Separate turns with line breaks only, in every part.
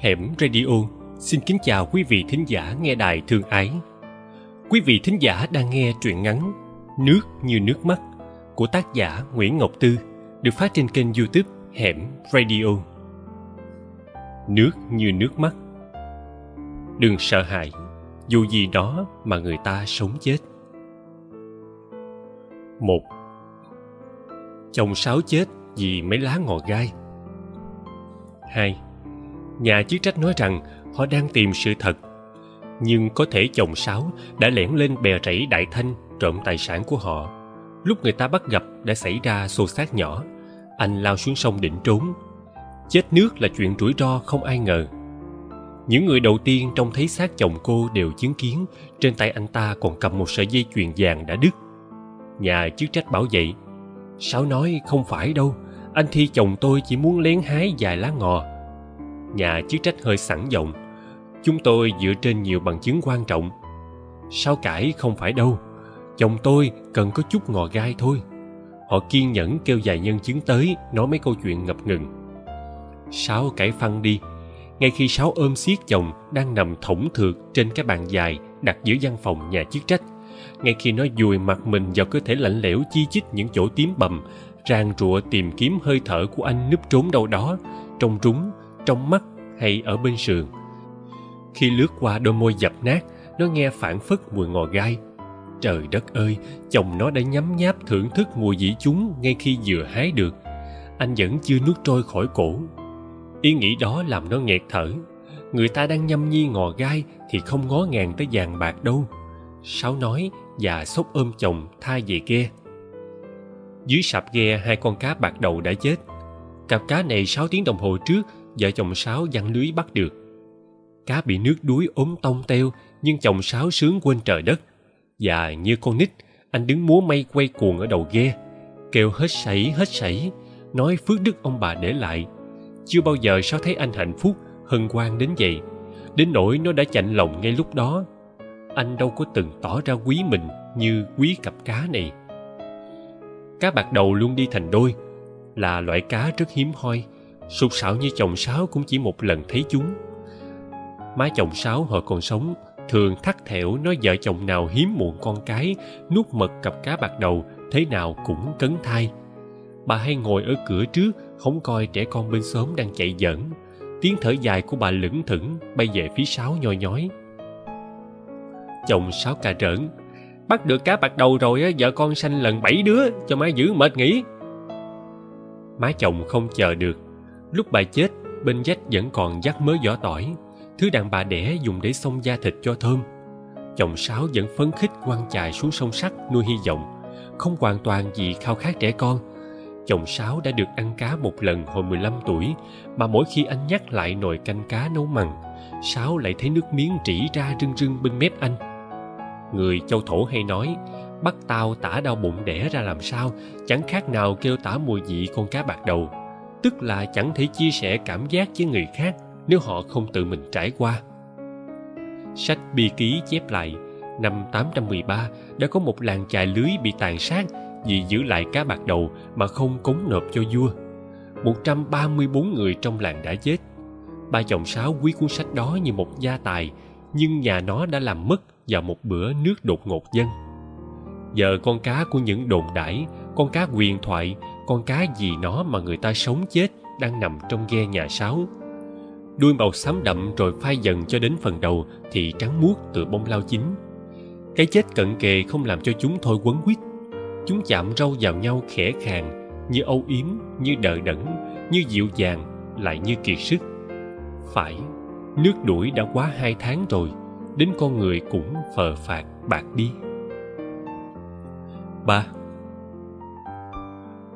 Hẻm Radio xin kính chào quý vị thính giả nghe đài thương ái. Quý vị thính giả đang nghe truyện ngắn Nước như nước mắt của tác giả Nguyễn Ngọc Tư được phát trên kênh youtube Hẻm Radio. Nước như nước mắt Đừng sợ hãi, dù gì đó mà người ta sống chết. một Chồng sáo chết vì mấy lá ngò gai. hai Nhà chức trách nói rằng họ đang tìm sự thật. Nhưng có thể chồng sáo đã lẻn lên bè rẫy Đại Thanh trộm tài sản của họ. Lúc người ta bắt gặp đã xảy ra xô xát nhỏ. Anh lao xuống sông định trốn. Chết nước là chuyện rủi ro không ai ngờ. Những người đầu tiên trông thấy xác chồng cô đều chứng kiến trên tay anh ta còn cầm một sợi dây chuyền vàng đã đứt. Nhà chức trách bảo vậy. Sáo nói không phải đâu, anh Thi chồng tôi chỉ muốn lén hái vài lá ngò nhà chức trách hơi sẵn giọng. Chúng tôi dựa trên nhiều bằng chứng quan trọng. Sao cãi không phải đâu. Chồng tôi cần có chút ngò gai thôi. Họ kiên nhẫn kêu vài nhân chứng tới, nói mấy câu chuyện ngập ngừng. Sáu cãi phăng đi. Ngay khi sáu ôm xiết chồng đang nằm thõng thượt trên cái bàn dài đặt giữa văn phòng nhà chức trách, ngay khi nó dùi mặt mình vào cơ thể lạnh lẽo chi chít những chỗ tím bầm rang rụa tìm kiếm hơi thở của anh núp trốn đâu đó, trong trúng trong mắt hay ở bên sườn. Khi lướt qua đôi môi dập nát, nó nghe phản phất mùi ngò gai. Trời đất ơi, chồng nó đã nhấm nháp thưởng thức mùi dĩ chúng ngay khi vừa hái được. Anh vẫn chưa nuốt trôi khỏi cổ. Ý nghĩ đó làm nó nghẹt thở. Người ta đang nhâm nhi ngò gai thì không ngó ngàng tới vàng bạc đâu. Sáu nói và xốc ôm chồng tha về ghe. Dưới sạp ghe, hai con cá bạc đầu đã chết. Cặp cá này sáu tiếng đồng hồ trước vợ chồng sáu giăng lưới bắt được. Cá bị nước đuối ốm tông teo, nhưng chồng sáu sướng quên trời đất. Và như con nít, anh đứng múa may quay cuồng ở đầu ghe, kêu hết sảy hết sảy, nói phước đức ông bà để lại. Chưa bao giờ sáu thấy anh hạnh phúc, hân hoan đến vậy. Đến nỗi nó đã chạnh lòng ngay lúc đó. Anh đâu có từng tỏ ra quý mình như quý cặp cá này. Cá bạc đầu luôn đi thành đôi, là loại cá rất hiếm hoi sụt sạo như chồng sáo cũng chỉ một lần thấy chúng. Má chồng sáo hồi còn sống, thường thắt thẻo nói vợ chồng nào hiếm muộn con cái, nuốt mật cặp cá bạc đầu, thế nào cũng cấn thai. Bà hay ngồi ở cửa trước, không coi trẻ con bên xóm đang chạy giỡn. Tiếng thở dài của bà lững thững, bay về phía sáo nhoi nhói. Chồng sáo cà rỡn, bắt được cá bạc đầu rồi vợ con sanh lần bảy đứa, cho má giữ mệt nghỉ. Má chồng không chờ được lúc bà chết, bên dách vẫn còn dắt mớ vỏ tỏi, thứ đàn bà đẻ dùng để xông da thịt cho thơm. Chồng sáu vẫn phấn khích quăng chài xuống sông sắt nuôi hy vọng, không hoàn toàn vì khao khát trẻ con. Chồng sáu đã được ăn cá một lần hồi 15 tuổi, mà mỗi khi anh nhắc lại nồi canh cá nấu mằn sáu lại thấy nước miếng trĩ ra rưng rưng bên mép anh. Người châu thổ hay nói, bắt tao tả đau bụng đẻ ra làm sao, chẳng khác nào kêu tả mùi vị con cá bạc đầu tức là chẳng thể chia sẻ cảm giác với người khác nếu họ không tự mình trải qua. Sách bi ký chép lại, năm 813 đã có một làng chài lưới bị tàn sát vì giữ lại cá bạc đầu mà không cống nộp cho vua. 134 người trong làng đã chết. Ba chồng sáu quý cuốn sách đó như một gia tài, nhưng nhà nó đã làm mất vào một bữa nước đột ngột dân. Giờ con cá của những đồn đãi, con cá quyền thoại con cá gì nó mà người ta sống chết đang nằm trong ghe nhà sáu đuôi màu xám đậm rồi phai dần cho đến phần đầu thì trắng muốt từ bông lao chín. Cái chết cận kề không làm cho chúng thôi quấn quýt. Chúng chạm râu vào nhau khẽ khàng, như âu yếm, như đờ đẫn, như dịu dàng, lại như kiệt sức. Phải, nước đuổi đã quá hai tháng rồi, đến con người cũng phờ phạt bạc đi. Ba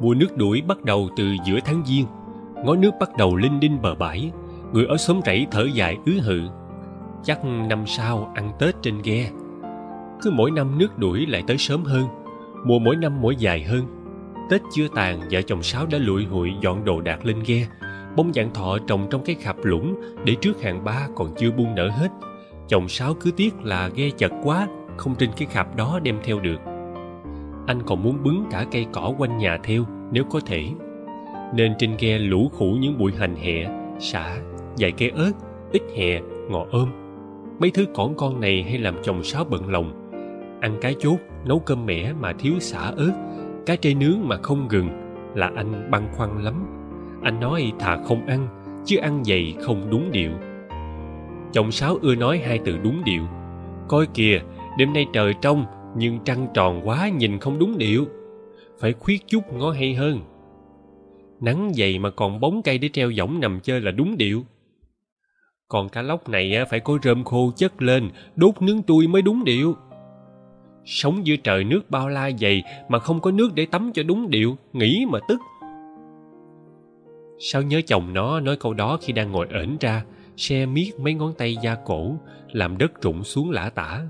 mùa nước đuổi bắt đầu từ giữa tháng giêng. Ngói nước bắt đầu linh đinh bờ bãi. Người ở xóm rẫy thở dài ứ hự. Chắc năm sau ăn tết trên ghe. Cứ mỗi năm nước đuổi lại tới sớm hơn. Mùa mỗi năm mỗi dài hơn. Tết chưa tàn, vợ chồng sáu đã lụi hụi dọn đồ đạc lên ghe. Bông dạng thọ trồng trong cái khạp lũng để trước hàng ba còn chưa buông nở hết. Chồng sáu cứ tiếc là ghe chật quá, không trên cái khạp đó đem theo được anh còn muốn bứng cả cây cỏ quanh nhà theo, nếu có thể. Nên trên ghe lũ khủ những bụi hành hẹ xả vài cây ớt, ít hẹ ngò ôm. Mấy thứ cỏn con này hay làm chồng sáo bận lòng. Ăn cá chốt, nấu cơm mẻ mà thiếu xả ớt cá trê nướng mà không gừng, là anh băn khoăn lắm. Anh nói thà không ăn, chứ ăn dày không đúng điệu. Chồng sáu ưa nói hai từ đúng điệu. Coi kìa, đêm nay trời trong nhưng trăng tròn quá nhìn không đúng điệu. Phải khuyết chút ngó hay hơn. Nắng dày mà còn bóng cây để treo võng nằm chơi là đúng điệu. Còn cá lóc này phải có rơm khô chất lên, đốt nướng tui mới đúng điệu. Sống giữa trời nước bao la dày mà không có nước để tắm cho đúng điệu, nghĩ mà tức. Sao nhớ chồng nó nói câu đó khi đang ngồi ẩn ra, xe miết mấy ngón tay da cổ, làm đất rụng xuống lả tả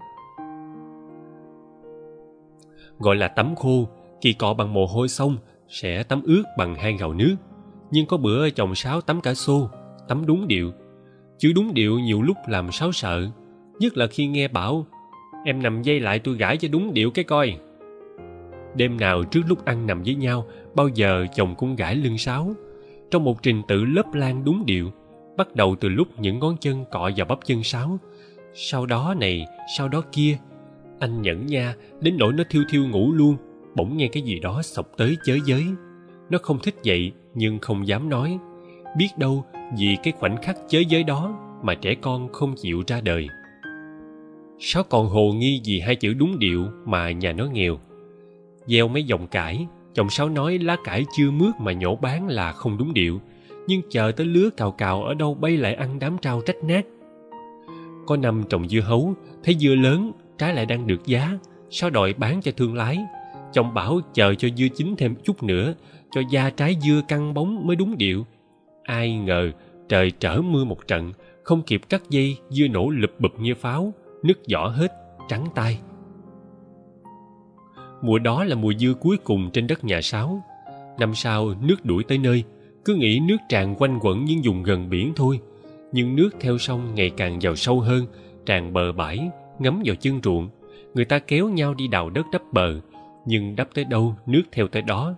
gọi là tắm khô kỳ cọ bằng mồ hôi xong, sẽ tắm ướt bằng hai gạo nước. Nhưng có bữa chồng sáo tắm cả xô, tắm đúng điệu. Chứ đúng điệu nhiều lúc làm sáo sợ, nhất là khi nghe bảo, em nằm dây lại tôi gãi cho đúng điệu cái coi. Đêm nào trước lúc ăn nằm với nhau, bao giờ chồng cũng gãi lưng sáo trong một trình tự lớp lan đúng điệu, bắt đầu từ lúc những ngón chân cọ vào bắp chân sáo sau đó này, sau đó kia anh nhẫn nha, đến nỗi nó thiêu thiêu ngủ luôn, bỗng nghe cái gì đó sộc tới chới giới. Nó không thích dậy, nhưng không dám nói. Biết đâu, vì cái khoảnh khắc chới giới đó mà trẻ con không chịu ra đời. Sáu còn hồ nghi vì hai chữ đúng điệu mà nhà nó nghèo? Gieo mấy dòng cải, chồng sáu nói lá cải chưa mướt mà nhổ bán là không đúng điệu, nhưng chờ tới lứa cào cào ở đâu bay lại ăn đám trao trách nát. Có năm trồng dưa hấu, thấy dưa lớn trái lại đang được giá, sao đòi bán cho thương lái? Chồng bảo chờ cho dưa chín thêm chút nữa, cho da trái dưa căng bóng mới đúng điệu. Ai ngờ trời trở mưa một trận, không kịp cắt dây, dưa nổ lụp bụp như pháo, nứt vỏ hết, trắng tay. Mùa đó là mùa dưa cuối cùng trên đất nhà sáu. Năm sau, nước đuổi tới nơi, cứ nghĩ nước tràn quanh quẩn những vùng gần biển thôi. Nhưng nước theo sông ngày càng vào sâu hơn, tràn bờ bãi ngấm vào chân ruộng. Người ta kéo nhau đi đào đất đắp bờ, nhưng đắp tới đâu, nước theo tới đó.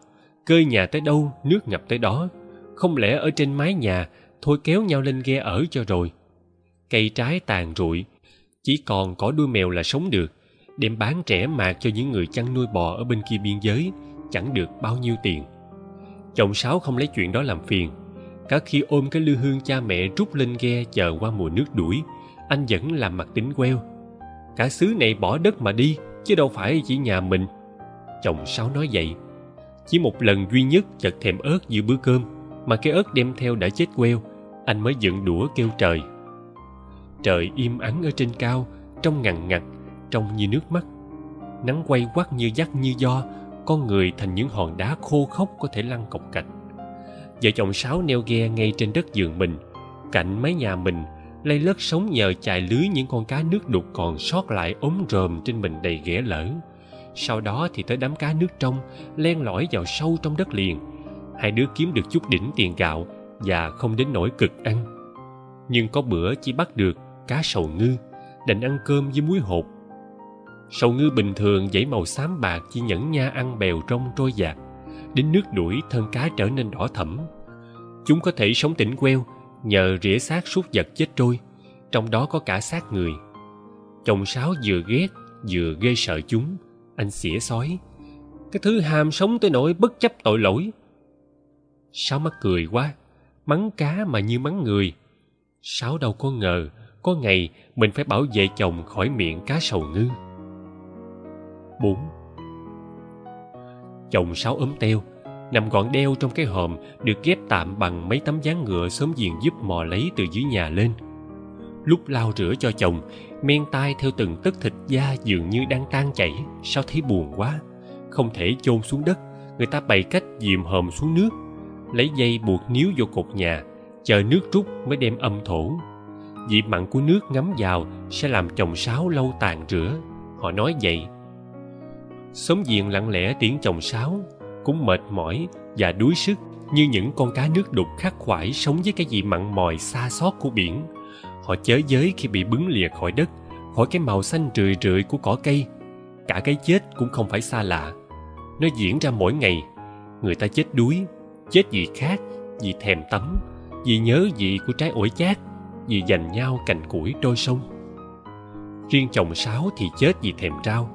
Cơi nhà tới đâu, nước ngập tới đó. Không lẽ ở trên mái nhà, thôi kéo nhau lên ghe ở cho rồi. Cây trái tàn rụi, chỉ còn có đuôi mèo là sống được. Đem bán trẻ mạc cho những người chăn nuôi bò ở bên kia biên giới, chẳng được bao nhiêu tiền. Chồng sáu không lấy chuyện đó làm phiền. Cả khi ôm cái lư hương cha mẹ rút lên ghe chờ qua mùa nước đuổi, anh vẫn làm mặt tính queo cả xứ này bỏ đất mà đi, chứ đâu phải chỉ nhà mình. Chồng sáu nói vậy. Chỉ một lần duy nhất chợt thèm ớt giữa bữa cơm, mà cái ớt đem theo đã chết queo, anh mới dựng đũa kêu trời. Trời im ắng ở trên cao, trong ngằn ngặt, trông như nước mắt. Nắng quay quắt như dắt như do, con người thành những hòn đá khô khốc có thể lăn cọc cạch. Vợ chồng sáu neo ghe ngay trên đất giường mình, cạnh mái nhà mình lây lất sống nhờ chài lưới những con cá nước đục còn sót lại ống rơm trên mình đầy ghẻ lở. Sau đó thì tới đám cá nước trong, len lỏi vào sâu trong đất liền. Hai đứa kiếm được chút đỉnh tiền gạo và không đến nỗi cực ăn. Nhưng có bữa chỉ bắt được cá sầu ngư, đành ăn cơm với muối hột. Sầu ngư bình thường dãy màu xám bạc chỉ nhẫn nha ăn bèo trong trôi dạt. Đến nước đuổi, thân cá trở nên đỏ thẫm. Chúng có thể sống tỉnh queo, nhờ rỉa xác súc vật chết trôi trong đó có cả xác người. Chồng sáo vừa ghét, vừa ghê sợ chúng. Anh xỉa sói cái thứ ham sống tới nỗi bất chấp tội lỗi. Sáu mắc cười quá. Mắng cá mà như mắng người. Sáu đâu có ngờ, có ngày mình phải bảo vệ chồng khỏi miệng cá sầu ngư. Bốn. Chồng sáu ốm teo. Nằm gọn đeo trong cái hòm được ghép tạm bằng mấy tấm ván ngựa sớm giềng giúp mò lấy từ dưới nhà lên lúc lau rửa cho chồng, men tai theo từng tấc thịt da dường như đang tan chảy. Sao thấy buồn quá? Không thể chôn xuống đất, người ta bày cách dìm hòm xuống nước, lấy dây buộc níu vô cột nhà, chờ nước rút mới đem âm thổ. Vị mặn của nước ngấm vào sẽ làm chồng sáo lâu tàn rửa. Họ nói vậy. Sống diện lặng lẽ tiếng chồng sáo, cũng mệt mỏi và đuối sức như những con cá nước đục khắc khoải sống với cái vị mặn mòi xa xót của biển họ chới giới khi bị bứng lìa khỏi đất, khỏi cái màu xanh rười rượi của cỏ cây. Cả cái chết cũng không phải xa lạ. Nó diễn ra mỗi ngày. Người ta chết đuối, chết vì khát, vì thèm tắm, vì nhớ vị của trái ổi chát, vì giành nhau cành củi trôi sông. Riêng chồng sáu thì chết vì thèm trao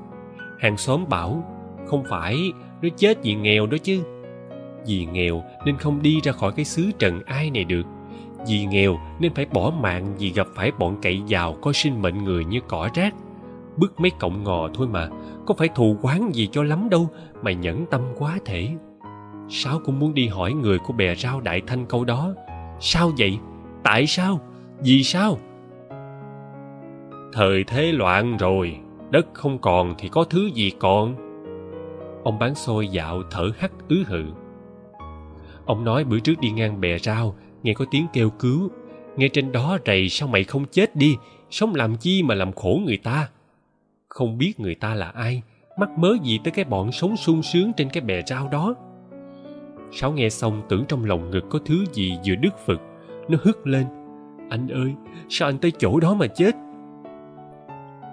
hàng xóm bảo, không phải, nó chết vì nghèo đó chứ. Vì nghèo nên không đi ra khỏi cái xứ trần ai này được vì nghèo nên phải bỏ mạng vì gặp phải bọn cậy giàu coi sinh mệnh người như cỏ rác. Bước mấy cọng ngò thôi mà, có phải thù quán gì cho lắm đâu mà nhẫn tâm quá thể. Sáu cũng muốn đi hỏi người của bè rau đại thanh câu đó. Sao vậy? Tại sao? Vì sao? Thời thế loạn rồi, đất không còn thì có thứ gì còn? Ông bán xôi dạo thở hắt ứ hự. Ông nói bữa trước đi ngang bè rau nghe có tiếng kêu cứu. Nghe trên đó rầy, sao mày không chết đi? Sống làm chi mà làm khổ người ta? Không biết người ta là ai, mắc mớ gì tới cái bọn sống sung sướng trên cái bè rau đó. Sáu nghe xong, tưởng trong lòng ngực có thứ gì vừa đứt phực. Nó hức lên. Anh ơi, sao anh tới chỗ đó mà chết?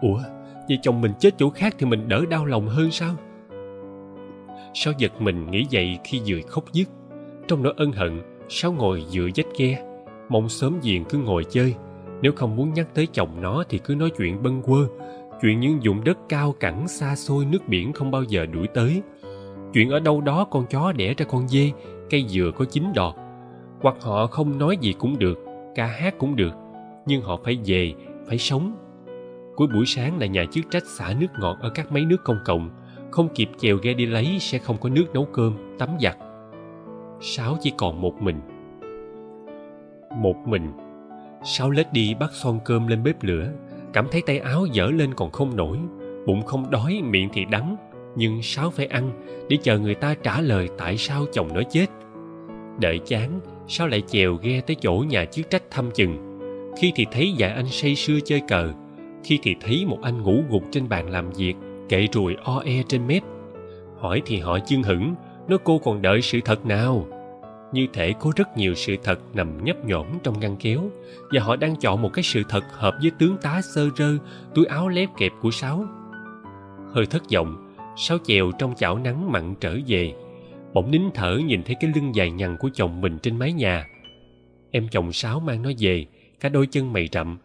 Ủa, vậy chồng mình chết chỗ khác thì mình đỡ đau lòng hơn sao? Sáu giật mình nghĩ vậy khi vừa khóc dứt. Trong nỗi ân hận sáu ngồi dựa vách ghe? Mong sớm diện cứ ngồi chơi. Nếu không muốn nhắc tới chồng nó thì cứ nói chuyện bâng quơ. Chuyện những vùng đất cao cẳng xa xôi nước biển không bao giờ đuổi tới. Chuyện ở đâu đó con chó đẻ ra con dê, cây dừa có chín đọt. Hoặc họ không nói gì cũng được, ca hát cũng được, nhưng họ phải về, phải sống. Cuối buổi sáng là nhà chức trách xả nước ngọt ở các máy nước công cộng. Không kịp chèo ghe đi lấy sẽ không có nước nấu cơm, tắm giặt sáu chỉ còn một mình. Một mình. Sáu lết đi bắt son cơm lên bếp lửa, cảm thấy tay áo dở lên còn không nổi, bụng không đói, miệng thì đắng. Nhưng sáu phải ăn để chờ người ta trả lời tại sao chồng nó chết. Đợi chán, sáu lại chèo ghe tới chỗ nhà chức trách thăm chừng. Khi thì thấy vài anh say sưa chơi cờ, khi thì thấy một anh ngủ gục trên bàn làm việc, kệ ruồi o e trên mép. Hỏi thì họ chương hửng nó cô còn đợi sự thật nào? Như thể có rất nhiều sự thật nằm nhấp nhổm trong ngăn kéo, và họ đang chọn một cái sự thật hợp với tướng tá sơ rơ, túi áo lép kẹp của sáu. Hơi thất vọng, sáu chèo trong chảo nắng mặn trở về. Bỗng nín thở nhìn thấy cái lưng dài nhằn của chồng mình trên mái nhà. Em chồng sáu mang nó về, cả đôi chân mày rậm.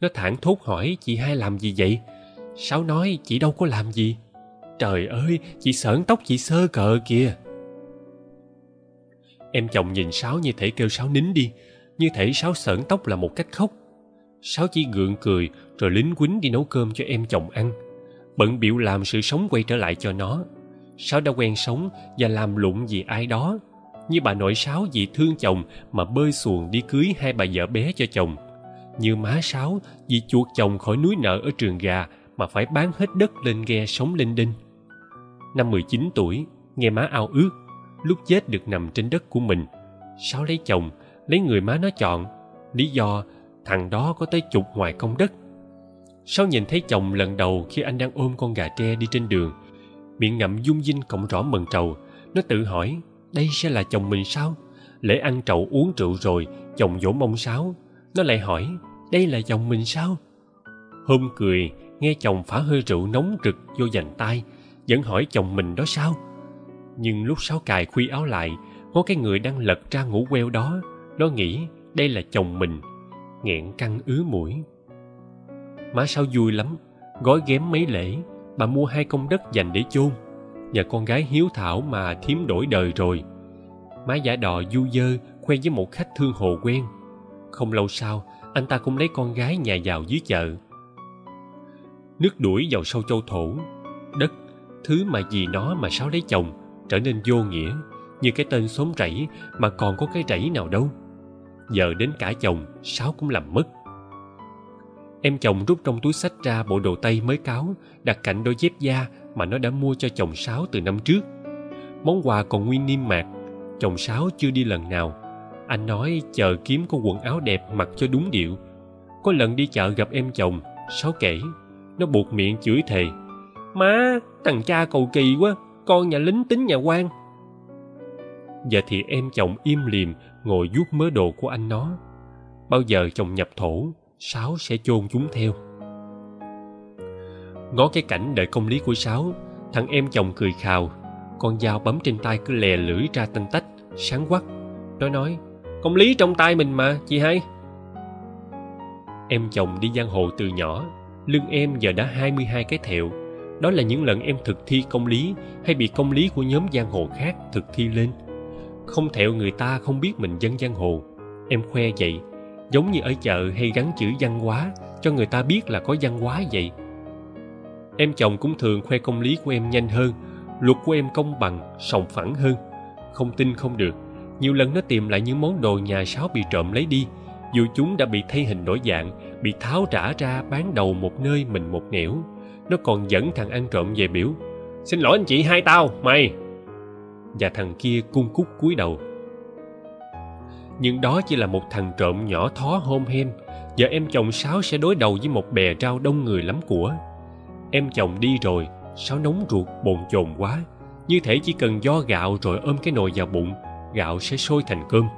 Nó thẳng thốt hỏi, chị hai làm gì vậy? Sáu nói, chị đâu có làm gì trời ơi, chị sởn tóc chị sơ cờ kìa. Em chồng nhìn sáu như thể kêu sáu nín đi, như thể sáu sởn tóc là một cách khóc. Sáu chỉ gượng cười, rồi lính quýnh đi nấu cơm cho em chồng ăn. Bận bịu làm sự sống quay trở lại cho nó. Sáu đã quen sống và làm lụng vì ai đó. Như bà nội sáu vì thương chồng mà bơi xuồng đi cưới hai bà vợ bé cho chồng. Như má sáu vì chuột chồng khỏi núi nợ ở trường gà mà phải bán hết đất lên ghe sống linh đinh năm mười chín tuổi, nghe má ao ước, lúc chết được nằm trên đất của mình. Sáu lấy chồng, lấy người má nó chọn. Lý do, thằng đó có tới chục ngoài công đất. Sáu nhìn thấy chồng lần đầu khi anh đang ôm con gà tre đi trên đường, miệng ngậm dung dinh cộng rõ mần trầu. Nó tự hỏi, đây sẽ là chồng mình sao? Lễ ăn trầu uống rượu rồi, chồng dỗ mông sáo. Nó lại hỏi, đây là chồng mình sao? Hôm cười, nghe chồng phả hơi rượu nóng rực, vô dành tay vẫn hỏi chồng mình đó sao? Nhưng lúc sáu cài khuy áo lại, có cái người đang lật ra ngủ queo đó, nó nghĩ đây là chồng mình, nghẹn căng ứ mũi. Má sao vui lắm, gói ghém mấy lễ, bà mua hai công đất dành để chôn, nhờ con gái hiếu thảo mà thím đổi đời rồi. Má giả đò du dơ, khoe với một khách thương hồ quen. Không lâu sau, anh ta cũng lấy con gái nhà giàu dưới chợ. Nước đuổi vào sâu châu thổ, đất thứ mà vì nó mà sáu lấy chồng trở nên vô nghĩa, như cái tên xóm rẫy mà còn có cái rẫy nào đâu. Giờ đến cả chồng, sáu cũng làm mất. Em chồng rút trong túi sách ra bộ đồ tây mới cáo, đặt cạnh đôi dép da mà nó đã mua cho chồng sáu từ năm trước. Món quà còn nguyên niêm mạc, chồng sáu chưa đi lần nào. Anh nói chờ kiếm con quần áo đẹp mặc cho đúng điệu. Có lần đi chợ gặp em chồng, sáu kể, nó buộc miệng chửi thề má thằng cha cầu kỳ quá con nhà lính tính nhà quan. Giờ thì em chồng im lìm ngồi vuốt mớ đồ của anh nó. Bao giờ chồng nhập thổ sáu sẽ chôn chúng theo. Ngó cái cảnh đợi công lý của sáu thằng em chồng cười khào. Con dao bấm trên tay cứ lè lưỡi ra tân tách sáng quắc. Nó nói công lý trong tay mình mà chị hai. Em chồng đi giang hồ từ nhỏ, lưng em giờ đã 22 cái thẹo. Đó là những lần em thực thi công lý hay bị công lý của nhóm giang hồ khác thực thi lên. Không thẹo người ta không biết mình dân giang hồ. Em khoe vậy, giống như ở chợ hay gắn chữ văn hóa cho người ta biết là có văn hóa vậy. Em chồng cũng thường khoe công lý của em nhanh hơn, luật của em công bằng, sòng phẳng hơn. Không tin không được, nhiều lần nó tìm lại những món đồ nhà sáu bị trộm lấy đi, dù chúng đã bị thay hình đổi dạng, bị tháo trả ra bán đầu một nơi mình một nẻo. Nó còn dẫn thằng ăn trộm về biểu. Xin lỗi anh chị hai tao, mày! Và thằng kia cung cúc cúi đầu. Nhưng đó chỉ là một thằng trộm nhỏ thó hôm hem, giờ em chồng Sáu sẽ đối đầu với một bè rau đông người lắm của. Em chồng đi rồi, Sáu nóng ruột bồn chồn quá. Như thể chỉ cần do gạo rồi ôm cái nồi vào bụng, gạo sẽ sôi thành cơm.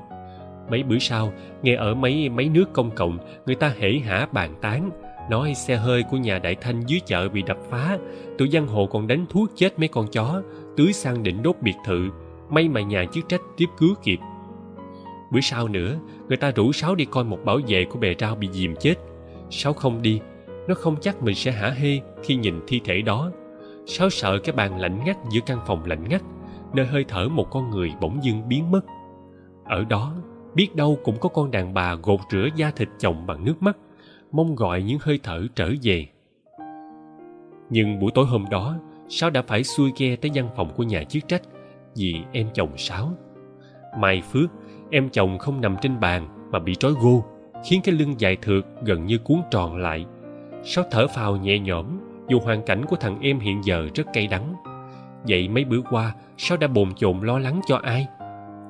Mấy bữa sau, nghe ở mấy mấy nước công cộng, người ta hễ hả bàn tán, nói xe hơi của nhà đại thanh dưới chợ bị đập phá, tụi giang hồ còn đánh thuốc chết mấy con chó, tưới sang định đốt biệt thự, may mà nhà chức trách tiếp cứu kịp. Bữa sau nữa, người ta rủ Sáu đi coi một bảo vệ của bè rau bị dìm chết. Sáu không đi, nó không chắc mình sẽ hả hê khi nhìn thi thể đó. Sáu sợ cái bàn lạnh ngắt giữa căn phòng lạnh ngắt, nơi hơi thở một con người bỗng dưng biến mất. Ở đó, biết đâu cũng có con đàn bà gột rửa da thịt chồng bằng nước mắt, mong gọi những hơi thở trở về. Nhưng buổi tối hôm đó, Sáu đã phải xuôi ghe tới văn phòng của nhà chức trách vì em chồng Sáu. Mai Phước, em chồng không nằm trên bàn mà bị trói gô, khiến cái lưng dài thượt gần như cuốn tròn lại. Sáu thở phào nhẹ nhõm dù hoàn cảnh của thằng em hiện giờ rất cay đắng. Vậy mấy bữa qua, Sáu đã bồn chồn lo lắng cho ai?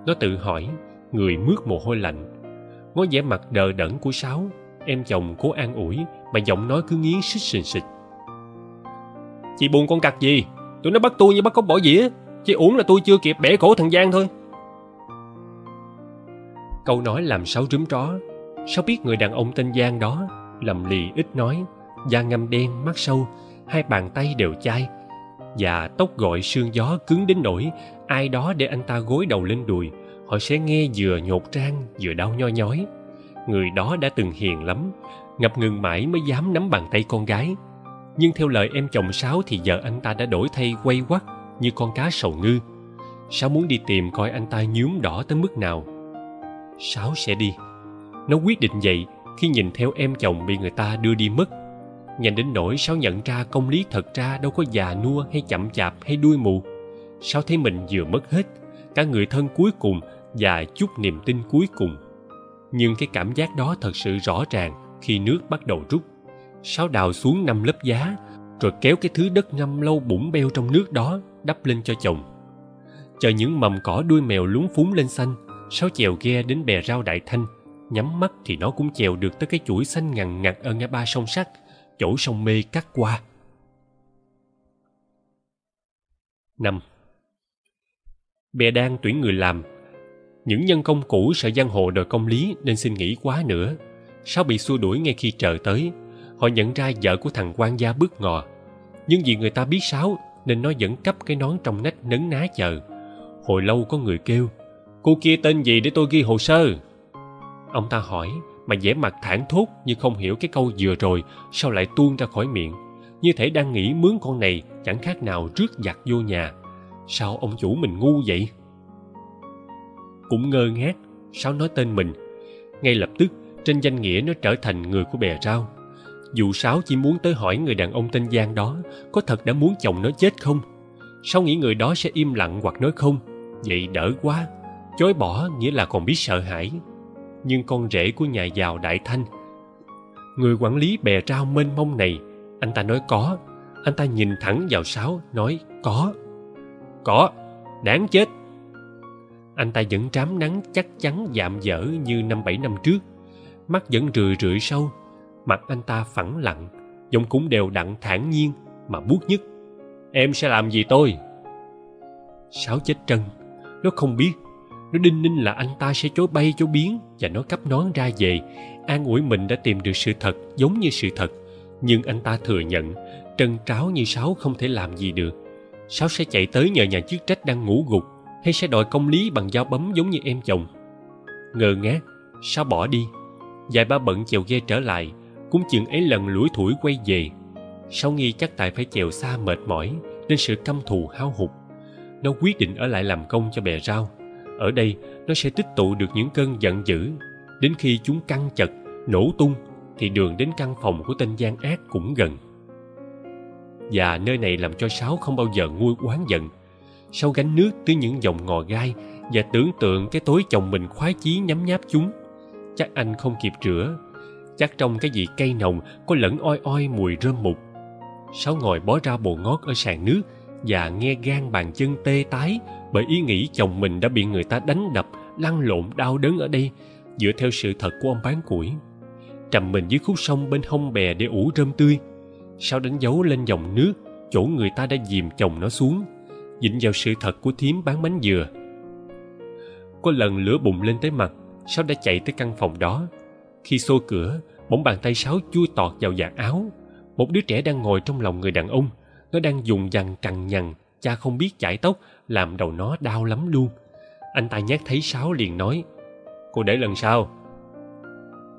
Nó tự hỏi, người mướt mồ hôi lạnh. Ngó vẻ mặt đờ đẫn của Sáu, em chồng cố an ủi mà giọng nói cứ nghiến xích sình xịch. Chị buồn con cặc gì? Tụi nó bắt tôi như bắt cóc bỏ dĩa. Chỉ uổng là tôi chưa kịp bẻ cổ thằng Giang thôi. Câu nói làm Sáu rúm tró. Sao biết người đàn ông tên Giang đó, lầm lì ít nói, da ngâm đen, mắt sâu, hai bàn tay đều chai, và tóc gội sương gió cứng đến nỗi ai đó để anh ta gối đầu lên đùi họ sẽ nghe vừa nhột trang, vừa đau nho nhói người đó đã từng hiền lắm, ngập ngừng mãi mới dám nắm bàn tay con gái. Nhưng theo lời em chồng sáu thì giờ anh ta đã đổi thay quay quắt như con cá sầu ngư. Sáu muốn đi tìm coi anh ta nhuốm đỏ tới mức nào. Sáu sẽ đi. Nó quyết định vậy khi nhìn theo em chồng bị người ta đưa đi mất. Nhanh đến nỗi sáu nhận ra công lý thật ra đâu có già nua hay chậm chạp hay đuôi mù. Sáu thấy mình vừa mất hết, cả người thân cuối cùng và chút niềm tin cuối cùng nhưng cái cảm giác đó thật sự rõ ràng khi nước bắt đầu rút. Sáo đào xuống năm lớp giá, rồi kéo cái thứ đất ngâm lâu bủng beo trong nước đó, đắp lên cho chồng. Chờ những mầm cỏ đuôi mèo lúng phúng lên xanh sáo chèo ghe đến bè rau đại thanh, nhắm mắt thì nó cũng chèo được tới cái chuỗi xanh ngằn ngặt ở ngã ba sông sắt chỗ sông mê cắt qua. Năm. Bè đang tuyển người làm những nhân công cũ sợ giang hồ đòi công lý nên xin nghỉ quá nữa. Sao bị xua đuổi ngay khi trời tới, họ nhận ra vợ của thằng quan gia bước ngò. Nhưng vì người ta biết sáo nên nó vẫn cắp cái nón trong nách nấn ná chờ. Hồi lâu có người kêu, cô kia tên gì để tôi ghi hồ sơ? Ông ta hỏi, mà vẻ mặt thản thốt như không hiểu cái câu vừa rồi sao lại tuôn ra khỏi miệng. Như thể đang nghĩ mướn con này chẳng khác nào rước giặc vô nhà. Sao ông chủ mình ngu vậy? Cũng ngơ ngác sáu nói tên mình. Ngay lập tức, trên danh nghĩa nó trở thành người của bè rau. Dù sáu chỉ muốn tới hỏi người đàn ông tên giang đó có thật đã muốn chồng nó chết không? Sao nghĩ người đó sẽ im lặng hoặc nói không? Vậy đỡ quá, chối bỏ nghĩa là còn biết sợ hãi. Nhưng con rể của nhà giàu đại thanh, người quản lý bè rau mênh mông này, anh ta nói có. Anh ta nhìn thẳng vào sáu nói có. Có, đáng chết anh ta vẫn trám nắng chắc chắn dạm dở như năm bảy năm trước. Mắt vẫn rười rượi sâu, mặt anh ta phẳng lặng, giọng cũng đều đặn thản nhiên mà buốt nhất. Em sẽ làm gì tôi? Sáu chết trân nó không biết. Nó đinh ninh là anh ta sẽ chối bay, chối biến và nó cắp nón ra về. An ủi mình đã tìm được sự thật giống như sự thật, nhưng anh ta thừa nhận trân tráo như sáu không thể làm gì được. Sáu sẽ chạy tới nhờ nhà chức trách đang ngủ gục hay sẽ đòi công lý bằng dao bấm giống như em chồng? Ngơ ngác, sao bỏ đi? Vài ba bận chèo ghe trở lại cũng chừng ấy lần lủi thủi quay về. Sau nghi chắc tại phải chèo xa mệt mỏi, nên sự căm thù hao hụt. Nó quyết định ở lại làm công cho bè rau. Ở đây, nó sẽ tích tụ được những cơn giận dữ. Đến khi chúng căng chật, nổ tung, thì đường đến căn phòng của tên gian ác cũng gần. Và nơi này làm cho sáu không bao giờ nguôi oán giận sau gánh nước tới những dòng ngò gai và tưởng tượng cái tối chồng mình khoái chí nhấm nháp chúng. Chắc anh không kịp rửa. Chắc trong cái gì cây nồng, có lẫn oi oi mùi rơm mục sáu ngồi bó ra bồ ngót ở sàn nước và nghe gan bàn chân tê tái bởi ý nghĩ chồng mình đã bị người ta đánh đập, lăn lộn, đau đớn ở đây, dựa theo sự thật của ông bán củi. Trầm mình dưới khúc sông bên hông bè để ủ rơm tươi. Sao đánh dấu lên dòng nước, chỗ người ta đã dìm chồng nó xuống dính vào sự thật của thím bán bánh dừa. Có lần lửa bùng lên tới mặt, sáu đã chạy tới căn phòng đó. Khi xô cửa, bỗng bàn tay sáu chui tọt vào vạt áo. Một đứa trẻ đang ngồi trong lòng người đàn ông, nó đang dùng dằn cằn nhằn, cha không biết chải tóc, làm đầu nó đau lắm luôn. Anh ta nhát thấy sáu liền nói, cô để lần sau.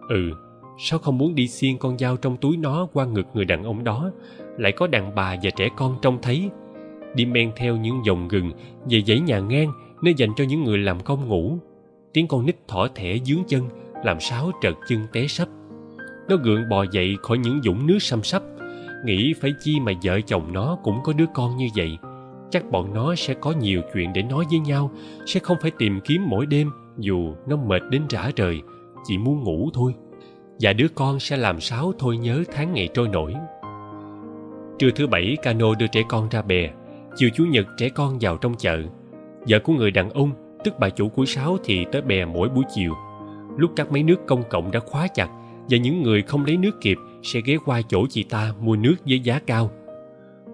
Ừ sáu không muốn đi xiên con dao trong túi nó qua ngực người đàn ông đó. Lại có đàn bà và trẻ con trông thấy đi men theo những dòng gừng về dãy nhà ngang, nơi dành cho những người làm công ngủ. Tiếng con nít thỏ thẻ dướng chân, làm sáo trợt chân té sấp. Nó gượng bò dậy khỏi những dũng nước xăm sắp. Nghĩ phải chi mà vợ chồng nó cũng có đứa con như vậy. Chắc bọn nó sẽ có nhiều chuyện để nói với nhau, sẽ không phải tìm kiếm mỗi đêm, dù nó mệt đến rã rời, chỉ muốn ngủ thôi. Và đứa con sẽ làm sáo thôi nhớ tháng ngày trôi nổi. Trưa thứ bảy, cano đưa trẻ con ra bè chiều chủ nhật trẻ con vào trong chợ. Vợ của người đàn ông, tức bà chủ của sáu thì tới bè mỗi buổi chiều. Lúc các máy nước công cộng đã khóa chặt và những người không lấy nước kịp sẽ ghé qua chỗ chị ta mua nước với giá cao.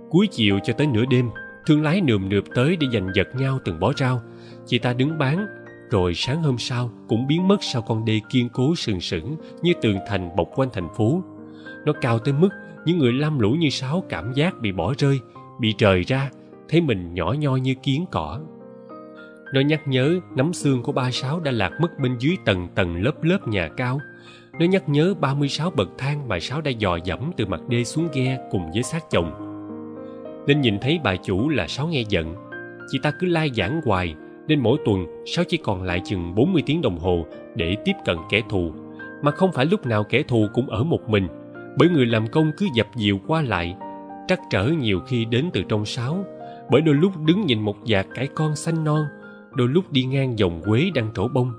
Cuối chiều cho tới nửa đêm, thương lái nườm nượp tới để giành giật nhau từng bó rau. Chị ta đứng bán, rồi sáng hôm sau cũng biến mất sau con đê kiên cố sừng sững như tường thành bọc quanh thành phố. Nó cao tới mức những người lam lũ như sáu cảm giác bị bỏ rơi, bị trời ra thấy mình nhỏ nhoi như kiến cỏ nó nhắc nhớ nắm xương của ba sáu đã lạc mất bên dưới tầng tầng lớp lớp nhà cao nó nhắc nhớ 36 bậc thang mà Sáu đã dò dẫm từ mặt đê xuống ghe cùng với xác chồng. Nên nhìn thấy bà chủ là Sáu nghe giận. Chị ta cứ lai giảng hoài, nên mỗi tuần Sáu chỉ còn lại chừng 40 tiếng đồng hồ để tiếp cận kẻ thù. Mà không phải lúc nào kẻ thù cũng ở một mình, bởi người làm công cứ dập dìu qua lại, trắc trở nhiều khi đến từ trong Sáu, bởi đôi lúc đứng nhìn một dạt cải con xanh non, đôi lúc đi ngang dòng quế đang trổ bông,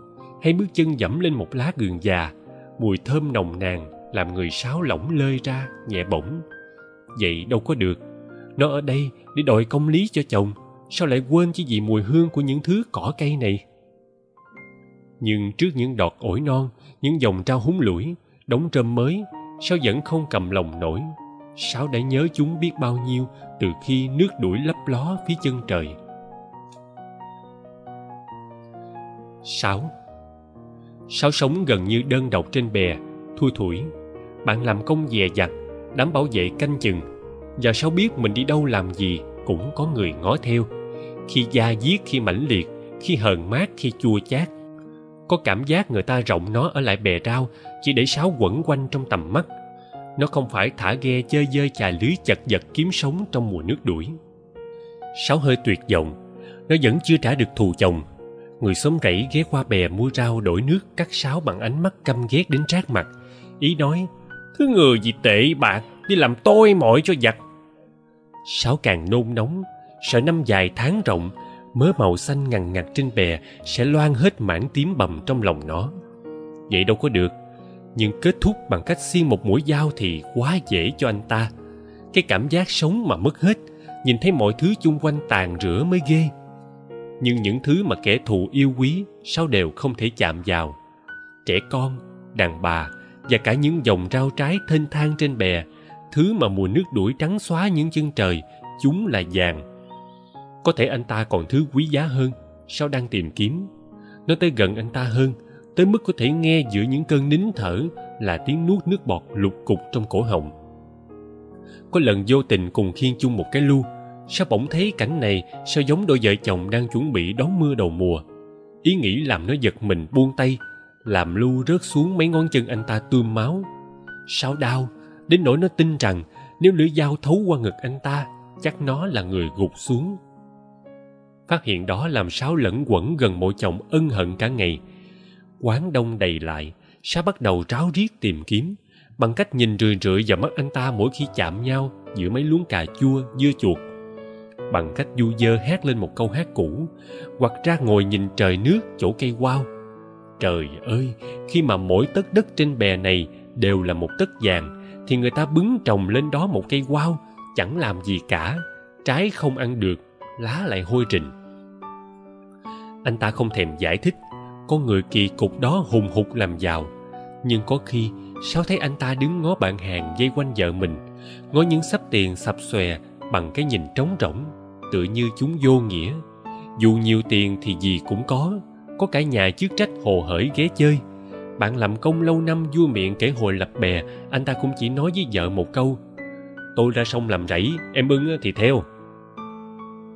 hay bước chân dẫm lên một lá gừng già, mùi thơm nồng nàn làm người sáo lỏng lơi ra nhẹ bổng vậy đâu có được. Nó ở đây để đòi công lý cho chồng sao lại quên chỉ vì mùi hương của những thứ cỏ cây này? Nhưng trước những đọt ổi non những dòng trao húng lủi đống rơm mới sao vẫn không cầm lòng nổi? Sao đã nhớ chúng biết bao nhiêu từ khi nước đuổi lấp ló phía chân trời sáu Sáu sống gần như đơn độc trên bè, thui thủi. Bạn làm công dè dặt, đám bảo vệ canh chừng. Và Sáu biết mình đi đâu làm gì cũng có người ngó theo. Khi da diết, khi mãnh liệt, khi hờn mát, khi chua chát. Có cảm giác người ta rộng nó ở lại bè rau chỉ để Sáu quẩn quanh trong tầm mắt. Nó không phải thả ghe chơi dơi chà lưới chật vật kiếm sống trong mùa nước đuổi. Sáu hơi tuyệt vọng, nó vẫn chưa trả được thù chồng. Người xóm rẫy ghé qua bè mua rau đổi nước cắt sáo bằng ánh mắt căm ghét đến trát mặt. Ý nói thứ người gì tệ bạc đi làm tôi mỏi cho giặc. Sáo càng nôn nóng sợ năm dài tháng rộng mớ màu xanh ngằn ngặt trên bè sẽ loang hết mảng tím bầm trong lòng nó. Vậy đâu có được nhưng kết thúc bằng cách xiên một mũi dao thì quá dễ cho anh ta. Cái cảm giác sống mà mất hết, nhìn thấy mọi thứ chung quanh tàn rửa mới ghê. Nhưng những thứ mà kẻ thù yêu quý, sao đều không thể chạm vào. Trẻ con, đàn bà và cả những dòng rau trái thênh thang trên bè, thứ mà mùa nước đuổi trắng xóa những chân trời, chúng là vàng. Có thể anh ta còn thứ quý giá hơn, sao đang tìm kiếm? Nó tới gần anh ta hơn tới mức có thể nghe giữa những cơn nín thở là tiếng nuốt nước bọt lục cục trong cổ họng có lần vô tình cùng khiêng chung một cái lu sao bỗng thấy cảnh này sao giống đôi vợ chồng đang chuẩn bị đón mưa đầu mùa ý nghĩ làm nó giật mình buông tay làm lu rớt xuống mấy ngón chân anh ta tươm máu Sao đau, đến nỗi nó tin rằng nếu lưỡi dao thấu qua ngực anh ta, chắc nó là người gục xuống. Phát hiện đó làm sáo lẫn quẩn gần mộ chồng ân hận cả ngày. Quán đông đầy lại, sa bắt đầu ráo riết tìm kiếm, bằng cách nhìn rười rượi vào mắt anh ta mỗi khi chạm nhau giữa mấy luống cà chua, dưa chuột. Bằng cách du dơ hát lên một câu hát cũ, hoặc ra ngồi nhìn trời nước chỗ cây quao. Trời ơi, khi mà mỗi tấc đất trên bè này đều là một tấc vàng, thì người ta bứng trồng lên đó một cây quao, chẳng làm gì cả, trái không ăn được, lá lại hôi rình. Anh ta không thèm giải thích, con người kỳ cục đó hùng hục làm giàu. Nhưng có khi, sao thấy anh ta đứng ngó bạn hàng dây quanh vợ mình, ngó những sắp tiền sập xòe bằng cái nhìn trống rỗng, tựa như chúng vô nghĩa. Dù nhiều tiền thì gì cũng có, có cả nhà chức trách hồ hởi ghé chơi. Bạn làm công lâu năm vui miệng kể hồi lập bè, anh ta cũng chỉ nói với vợ một câu. Tôi ra sông làm rẫy, em ưng thì theo.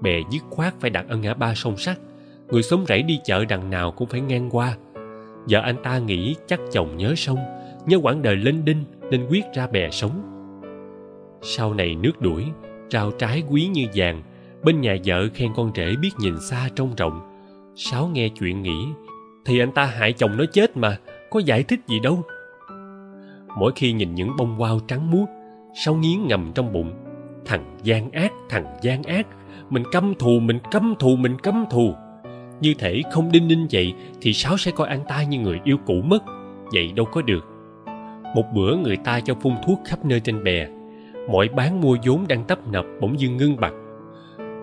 Bè dứt khoát phải đặt ở ngã ba sông sắt, người sống rẫy đi chợ đằng nào cũng phải ngang qua. Vợ anh ta nghĩ chắc chồng nhớ sông, nhớ quãng đời lên đinh nên quyết ra bè sống. Sau này nước đuổi, trao trái quý như vàng, bên nhà vợ khen con rể biết nhìn xa trông rộng. Sáu nghe chuyện nghĩ, thì anh ta hại chồng nó chết mà, có giải thích gì đâu. Mỗi khi nhìn những bông hoa trắng muốt, Sáu nghiến ngầm trong bụng. Thằng gian ác, thằng gian ác, mình căm thù, mình căm thù, mình căm thù. Như thể không đinh ninh vậy thì Sáu sẽ coi anh ta như người yêu cũ mất. Vậy đâu có được. Một bữa người ta cho phun thuốc khắp nơi trên bè. Mọi bán mua vốn đang tấp nập bỗng dưng ngưng bặt.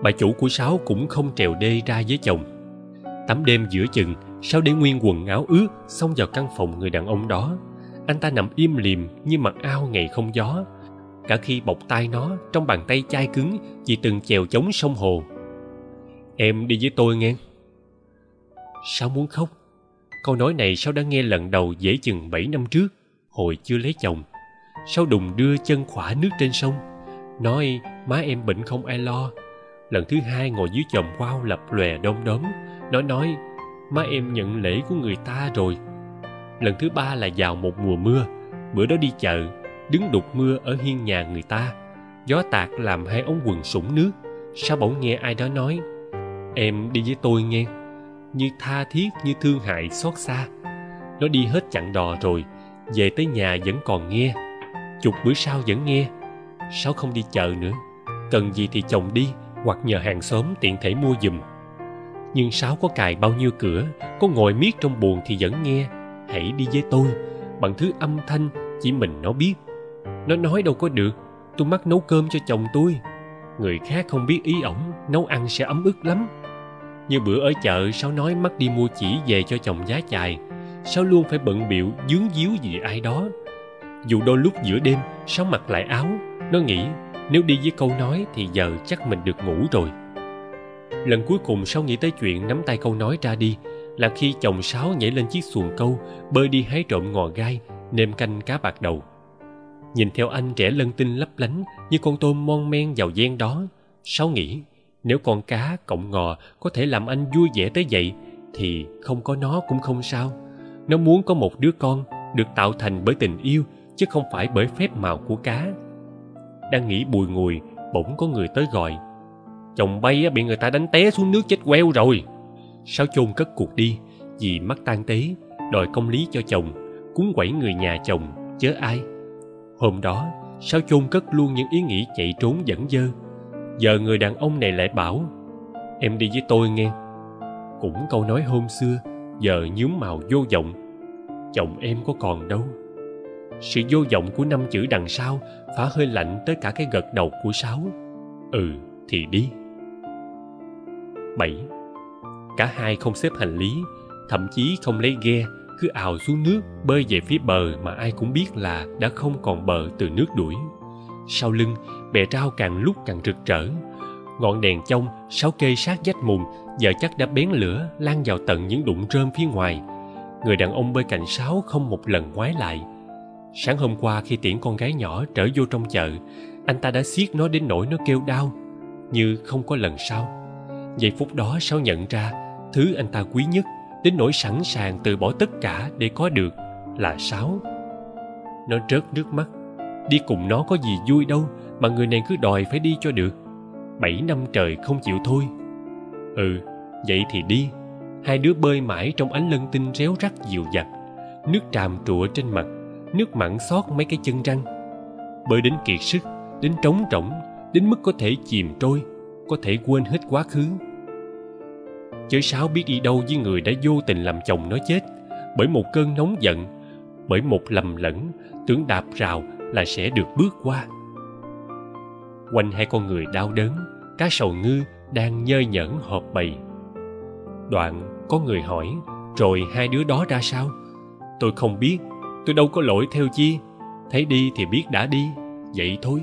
Bà chủ của Sáu cũng không trèo đê ra với chồng. Tắm đêm giữa chừng, Sáu để nguyên quần áo ướt xông vào căn phòng người đàn ông đó. Anh ta nằm im lìm như mặt ao ngày không gió. Cả khi bọc tay nó trong bàn tay chai cứng vì từng chèo chống sông hồ. Em đi với tôi nghe sao muốn khóc. Câu nói này Sáu đã nghe lần đầu dễ chừng bảy năm trước, hồi chưa lấy chồng. Sáu đùng đưa chân khỏa nước trên sông, nói má em bệnh không ai lo. Lần thứ hai ngồi dưới chòm quao lập lòe đom đóm, nó nói má em nhận lễ của người ta rồi. Lần thứ ba là vào một mùa mưa, bữa đó đi chợ, đứng đục mưa ở hiên nhà người ta. Gió tạt làm hai ống quần sũng nước, sao bỗng nghe ai đó nói Em đi với tôi nghe như tha thiết như thương hại xót xa. Nó đi hết chặng đò rồi, về tới nhà vẫn còn nghe. Chục bữa sau vẫn nghe. Sao không đi chợ nữa? Cần gì thì chồng đi, hoặc nhờ hàng xóm tiện thể mua giùm. Nhưng sáu có cài bao nhiêu cửa, có ngồi miết trong buồn thì vẫn nghe. Hãy đi với tôi, bằng thứ âm thanh chỉ mình nó biết. Nó nói đâu có được, tôi mắc nấu cơm cho chồng tôi. Người khác không biết ý ổng, nấu ăn sẽ ấm ức lắm như bữa ở chợ, Sáu nói mắc đi mua chỉ về cho chồng giá chài Sáu luôn phải bận biệu dướng díu gì ai đó. Dù đôi lúc giữa đêm, Sáu mặc lại áo. Nó nghĩ, nếu đi với câu nói Thì giờ chắc mình được ngủ rồi. Lần cuối cùng Sáu nghĩ tới chuyện Nắm tay câu nói ra đi, Là khi chồng Sáu nhảy lên chiếc xuồng câu, Bơi đi hái trộm ngò gai, Nêm canh cá bạc đầu. Nhìn theo anh trẻ lân tinh lấp lánh, Như con tôm mon men vào gian đó, Sáu nghĩ nếu con cá cộng ngò có thể làm anh vui vẻ tới vậy, thì không có nó cũng không sao. Nó muốn có một đứa con được tạo thành bởi tình yêu, chứ không phải bởi phép màu của cá. Đang nghĩ bùi ngùi, bỗng có người tới gọi. Chồng bay bị người ta đánh té xuống nước chết queo rồi. Sao chôn cất cuộc đi, vì mắc tan tế, đòi công lý cho chồng cúng quẩy người nhà chồng, chớ ai. Hôm đó, Sao chôn cất luôn những ý nghĩ chạy trốn dẫn dơ? Giờ người đàn ông này lại bảo, em đi với tôi nghe. Cũng câu nói hôm xưa, giờ nhúm màu vô vọng, chồng em có còn đâu. Sự vô vọng của năm chữ đằng sau phá hơi lạnh tới cả cái gật đầu của sáu. Ừ thì đi. Bảy. Cả hai không xếp hành lý, thậm chí không lấy ghe, cứ ào xuống nước, bơi về phía bờ mà ai cũng biết là đã không còn bờ từ nước đuổi. Sau lưng bè rau càng lúc càng rực rỡ. Ngọn đèn chông sáu kê sát vách mùng giờ chắc đã bén lửa, lan vào tận những đụng rơm phía ngoài. Người đàn ông bơi cạnh sáu không một lần ngoái lại. Sáng hôm qua khi tiễn con gái nhỏ trở vô trong chợ, anh ta đã siết nó đến nỗi nó kêu đau, như không có lần sau. Giây phút đó sáu nhận ra, thứ anh ta quý nhất, đến nỗi sẵn sàng từ bỏ tất cả để có được là sáu. Nó rớt nước mắt đi cùng nó có gì vui đâu, mà người này cứ đòi phải đi cho được. Bảy năm trời không chịu thôi. Ừ vậy thì đi. Hai đứa bơi mãi trong ánh lân tinh réo rắt dịu dặt. Nước tràm trụa trên mặt, nước mặn xót mấy cái chân răng. Bơi đến kiệt sức, đến trống rỗng, đến mức có thể chìm trôi, có thể quên hết quá khứ. Chớ sáo biết đi đâu với người đã vô tình làm chồng nó chết. Bởi một cơn nóng giận, bởi một lầm lẫn, tưởng đạp rào là sẽ được bước qua. Quanh hai con người đau đớn, cá sầu ngư đang nhơi nhẫn họp bầy. Đoạn, có người hỏi, rồi hai đứa đó ra sao? Tôi không biết, tôi đâu có lỗi theo chi. Thấy đi thì biết đã đi, vậy thôi.